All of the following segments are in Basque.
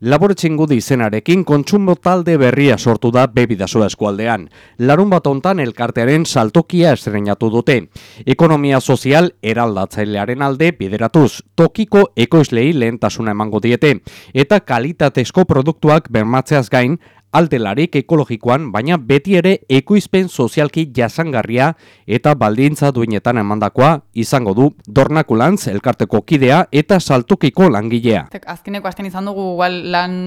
Laboretxingudi izenarekin kontsumo talde berria sortu da bebidasoa eskualdean. Larun bat ontan elkartearen saltokia estrenatu dute. Ekonomia sozial eraldatzailearen alde bideratuz, tokiko ekoizlei lehentasuna emango diete. Eta kalitatezko produktuak bermatzeaz gain, aldelarik ekologikoan, baina beti ere ekoizpen sozialki jasangarria eta baldintza duinetan emandakoa izango du Dornakulantz elkarteko kidea eta saltokiko langilea. Azkeneko azken izan dugu igual lan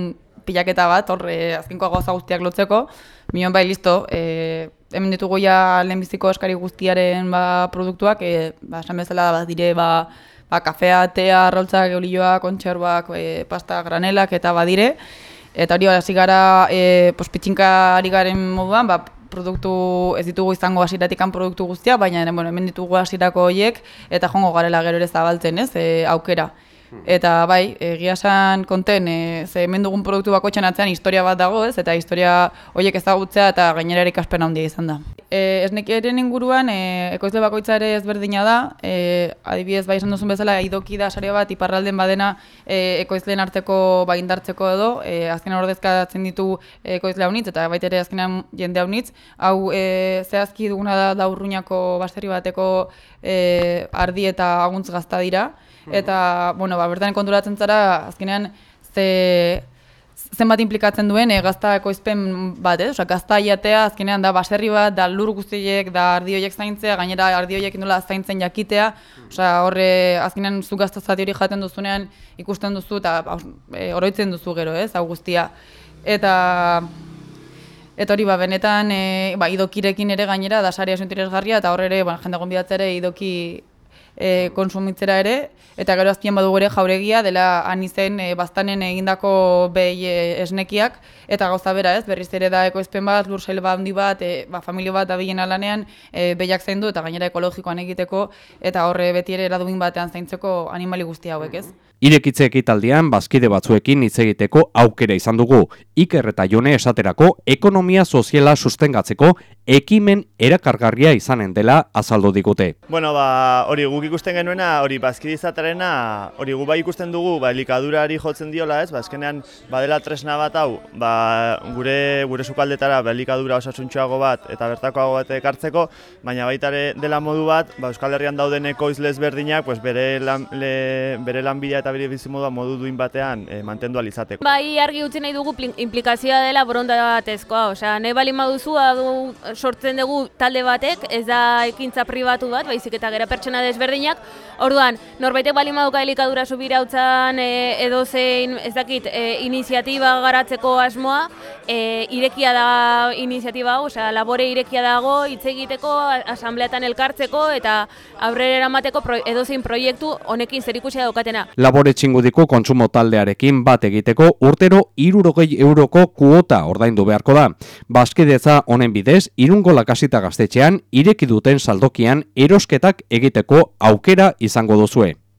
pilaketa bat, hor, e, azkenko gauza guztiak lotzeko, mion bai listo, e, hemen ditugu ja lehenbiziko eskari guztiaren ba, produktuak, e, ba, esan bezala bat dire, ba, ba, kafea, tea, roltzak, eulioa, kontxerbak, e, pasta, granelak eta badire, Eta hori hasi gara e, ari garen moduan, ba, produktu ez ditugu izango hasiratikan produktu guztia, baina bueno, hemen ditugu hasirako horiek eta jongo garela gero ere zabaltzen, ez? E, aukera. Eta bai, egia esan konten, e, ze hemen dugun produktu bako atzean historia bat dago, ez? Eta historia horiek ezagutzea eta gainera erikaspen handia izan da. E, esnekiaren inguruan, e, ekoizle bakoitza ere ezberdina da, e, adibidez bai esan duzun bezala, idoki da sare bat, iparralden badena e, ekoizleen arteko bagindartzeko edo, e, azken ordezkatzen ditu ekoizle haunitz, eta baita ere azkenean jende haunitz, hau e, zehazki duguna da daurruñako baserri bateko e, ardi eta aguntz gazta dira, eta, bueno, ba, bertan konturatzen zara, azkenean, ze zenbat implikatzen duen e, gazta ekoizpen bat, eh? Osea, gazta iatea azkenean da baserri bat, da lur guztiek, da ardi horiek zaintzea, gainera ardi horiek nola zaintzen jakitea. Osea, horre azkenean zu gazta zati hori jaten duzunean ikusten duzu eta e, oroitzen duzu gero, ez? Hau guztia. Eta Eta hori ba, benetan, e, ba, idokirekin ere gainera, da sarea interesgarria, eta horre ere, ba, jende gonbidatzea ere, idoki e, konsumitzera ere, eta gero azpien badu ere jauregia, dela anizen e, baztanen egindako behi e, esnekiak, eta gauza bera ez, berriz ere da ekoizpen bat, lur sail bat handi bat, e, ba, familio bat abilen alanean, e, behiak zaindu eta gainera ekologikoan egiteko, eta horre beti ere eraduin batean zaintzeko animali guzti hauek ez. Irekitze ekitaldian bazkide batzuekin hitz egiteko aukera izan dugu. Iker eta Jone esaterako ekonomia soziala sustengatzeko ekimen erakargarria izanen dela azaldu digute. Bueno, ba, hori guk ikusten genuena, hori bazkide izaterena, hori gu bai ikusten dugu, ba, elikadurari jotzen diola ez, ba, azkenean badela tresna bat hau, ba, gure gure sukaldetara ba, elikadura osasuntxoago bat eta bertakoago bat ekartzeko, baina baitare dela modu bat, ba, Euskal Herrian dauden ekoizlez berdinak, pues, bere, lan, le, bere lanbidea eta bere bizimodua modu duin batean e, mantendu alizateko. Bai, argi utzi nahi dugu implikazioa dela borondatezkoa, osea, nahi bali maduzu sortzen dugu talde batek, ez da ekintza pribatu bat, baizik eta gera pertsona desberdinak, orduan, norbaitek bali maduka helikadura subira utzan e, edo zein, ez dakit, e, iniziatiba garatzeko asmoa, e, irekia da iniziatiba, osea, labore irekia dago, hitz egiteko, asambleatan elkartzeko, eta aurrera eramateko pro, edo zein proiektu honekin zer ikusia daukatena. Labore txingudiko kontsumo taldearekin bat egiteko urtero irurogei euroko kuota ordaindu beharko da. Baskideza honen bidez, irungo lakasita gaztetxean ireki duten saldokian erosketak egiteko aukera izango duzue.